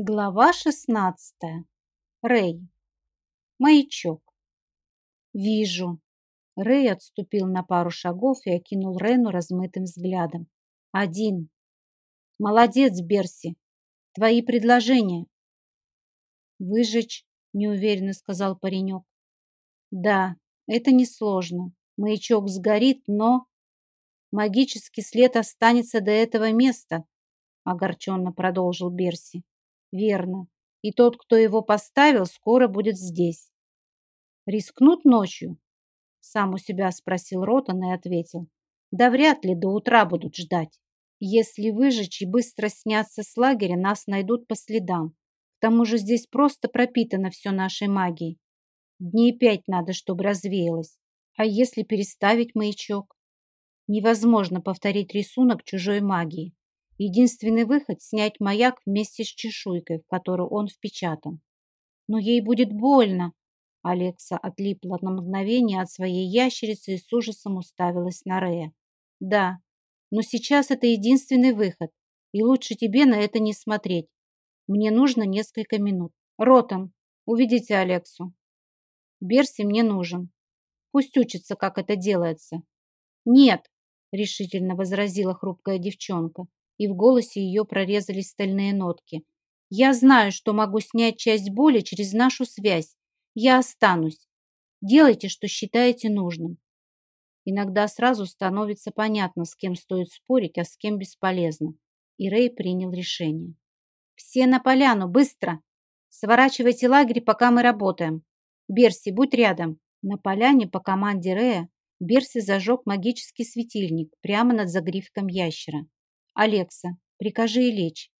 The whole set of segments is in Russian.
Глава 16. Рэй. Маячок. Вижу. Рэй отступил на пару шагов и окинул Рену размытым взглядом. Один. Молодец, Берси. Твои предложения. Выжечь, неуверенно сказал паренек. Да, это несложно. Маячок сгорит, но... Магический след останется до этого места, огорченно продолжил Берси. Верно. И тот, кто его поставил, скоро будет здесь. Рискнут ночью? Сам у себя спросил Ротан и ответил. Да вряд ли до утра будут ждать. Если выжечь и быстро сняться с лагеря, нас найдут по следам. К тому же здесь просто пропитано все нашей магией. Дней пять надо, чтобы развеялось. А если переставить маячок? Невозможно повторить рисунок чужой магии. Единственный выход – снять маяк вместе с чешуйкой, в которую он впечатан. Но ей будет больно. Алекса отлипла на мгновение от своей ящерицы и с ужасом уставилась на Рея. Да, но сейчас это единственный выход, и лучше тебе на это не смотреть. Мне нужно несколько минут. Ротан, увидите Алексу. Берси мне нужен. Пусть учится, как это делается. Нет, решительно возразила хрупкая девчонка и в голосе ее прорезались стальные нотки. «Я знаю, что могу снять часть боли через нашу связь. Я останусь. Делайте, что считаете нужным». Иногда сразу становится понятно, с кем стоит спорить, а с кем бесполезно. И Рэй принял решение. «Все на поляну, быстро! Сворачивайте лагерь, пока мы работаем. Берси, будь рядом!» На поляне по команде Рэя Берси зажег магический светильник прямо над загривком ящера. «Алекса, прикажи лечь».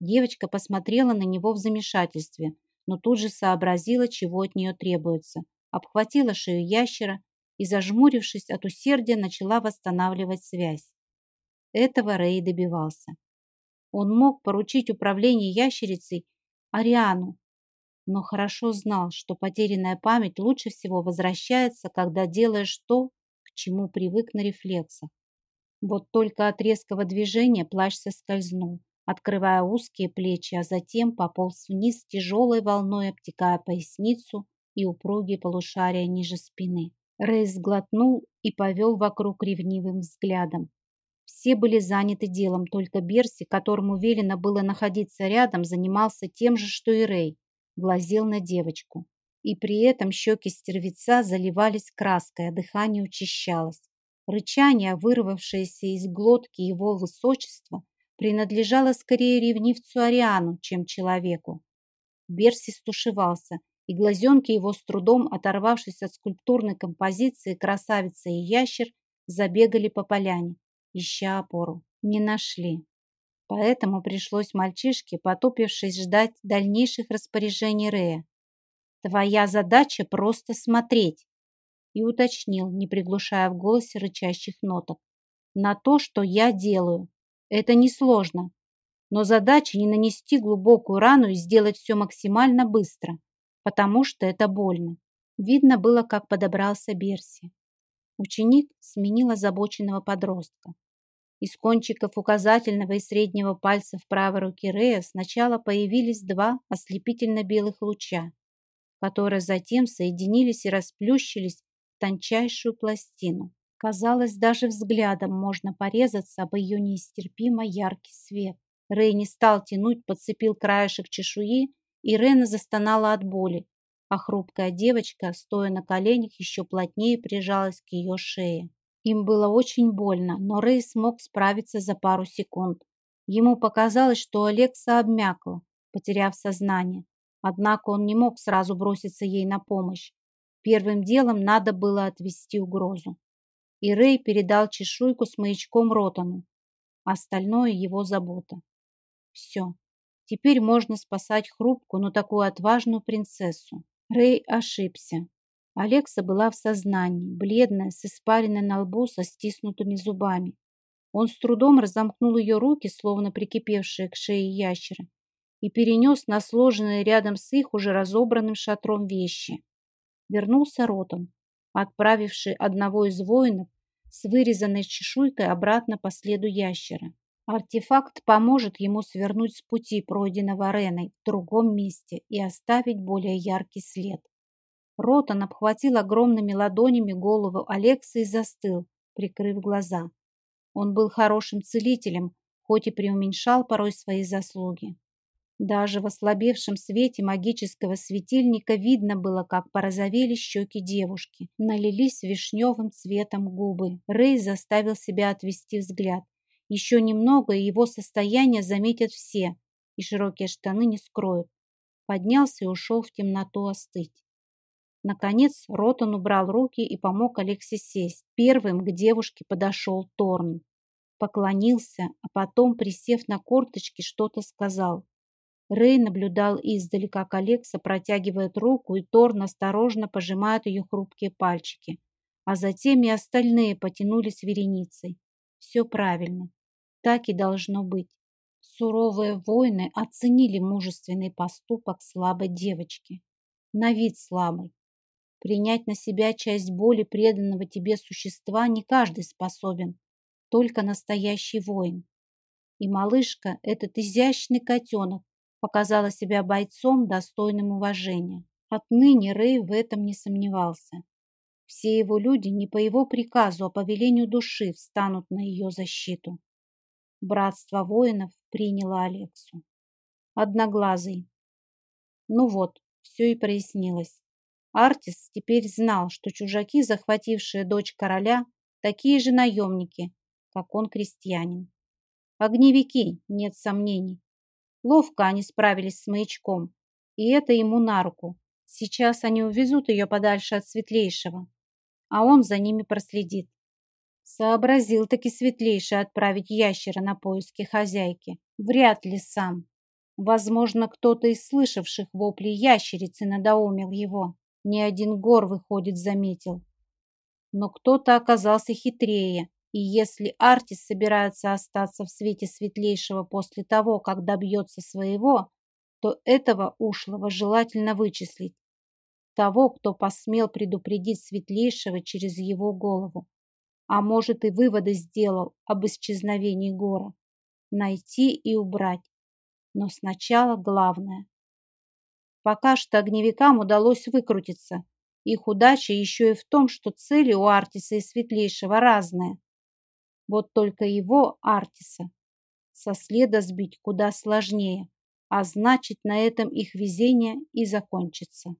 Девочка посмотрела на него в замешательстве, но тут же сообразила, чего от нее требуется. Обхватила шею ящера и, зажмурившись от усердия, начала восстанавливать связь. Этого Рэй добивался. Он мог поручить управление ящерицей Ариану, но хорошо знал, что потерянная память лучше всего возвращается, когда делаешь то, к чему привык на рефлексах. Вот только от резкого движения плащ соскользнул, открывая узкие плечи, а затем пополз вниз тяжелой волной, обтекая поясницу и упругие полушария ниже спины. Рэй сглотнул и повел вокруг ревнивым взглядом. Все были заняты делом, только Берси, которому велено было находиться рядом, занимался тем же, что и Рэй, глазел на девочку. И при этом щеки стервеца заливались краской, а дыхание учащалось. Рычание, вырвавшееся из глотки его высочества, принадлежало скорее ревнивцу Ариану, чем человеку. Берси стушевался, и глазенки его с трудом, оторвавшись от скульптурной композиции красавица и ящер, забегали по поляне, ища опору. Не нашли. Поэтому пришлось мальчишке, потупившись, ждать дальнейших распоряжений Рея. «Твоя задача просто смотреть», и уточнил, не приглушая в голосе рычащих ноток. «На то, что я делаю. Это несложно. Но задача не нанести глубокую рану и сделать все максимально быстро, потому что это больно». Видно было, как подобрался Берси. Ученик сменил озабоченного подростка. Из кончиков указательного и среднего пальцев правой руки Рея сначала появились два ослепительно-белых луча, которые затем соединились и расплющились тончайшую пластину. Казалось, даже взглядом можно порезаться об ее неистерпимо яркий свет. Рэй не стал тянуть, подцепил краешек чешуи, и Рена застонала от боли, а хрупкая девочка, стоя на коленях, еще плотнее прижалась к ее шее. Им было очень больно, но Рэй смог справиться за пару секунд. Ему показалось, что Алекса обмякла, потеряв сознание. Однако он не мог сразу броситься ей на помощь. Первым делом надо было отвести угрозу. И Рэй передал чешуйку с маячком Ротану. Остальное его забота. Все. Теперь можно спасать хрупкую, но такую отважную принцессу. Рэй ошибся. Алекса была в сознании, бледная, с испаренной на лбу, со стиснутыми зубами. Он с трудом разомкнул ее руки, словно прикипевшие к шее ящера, и перенес на сложенные рядом с их уже разобранным шатром вещи вернулся ротом, отправивший одного из воинов с вырезанной чешуйкой обратно по следу ящера. Артефакт поможет ему свернуть с пути, пройденного Реной, в другом месте и оставить более яркий след. Ротан обхватил огромными ладонями голову Алекса и застыл, прикрыв глаза. Он был хорошим целителем, хоть и преуменьшал порой свои заслуги. Даже в ослабевшем свете магического светильника видно было, как порозовели щеки девушки, налились вишневым цветом губы. Рэй заставил себя отвести взгляд. Еще немного, и его состояние заметят все, и широкие штаны не скроют. Поднялся и ушел в темноту остыть. Наконец Ротан убрал руки и помог Алексе сесть. Первым к девушке подошел Торн. Поклонился, а потом, присев на корточки, что-то сказал. Рэй наблюдал издали, как Алекса протягивает руку, и Торн осторожно пожимает ее хрупкие пальчики. А затем и остальные потянулись вереницей. Все правильно. Так и должно быть. Суровые воины оценили мужественный поступок слабой девочки. На вид слабой. Принять на себя часть боли преданного тебе существа не каждый способен. Только настоящий воин. И малышка, этот изящный котенок, показала себя бойцом, достойным уважения. Отныне Рэй в этом не сомневался. Все его люди не по его приказу, а по велению души встанут на ее защиту. Братство воинов приняло Алексу. Одноглазый. Ну вот, все и прояснилось. Артис теперь знал, что чужаки, захватившие дочь короля, такие же наемники, как он крестьянин. Огневики, нет сомнений. Ловко они справились с маячком, и это ему на руку. Сейчас они увезут ее подальше от Светлейшего, а он за ними проследит. Сообразил таки Светлейший отправить ящера на поиски хозяйки. Вряд ли сам. Возможно, кто-то из слышавших вопли ящерицы надоумил его. Ни один гор, выходит, заметил. Но кто-то оказался хитрее и если Артис собирается остаться в свете светлейшего после того, как добьется своего, то этого ушлого желательно вычислить. Того, кто посмел предупредить светлейшего через его голову. А может и выводы сделал об исчезновении Гора. Найти и убрать. Но сначала главное. Пока что огневикам удалось выкрутиться. Их удача еще и в том, что цели у Артиса и Светлейшего разные. Вот только его, Артиса, со следа сбить куда сложнее, а значит, на этом их везение и закончится.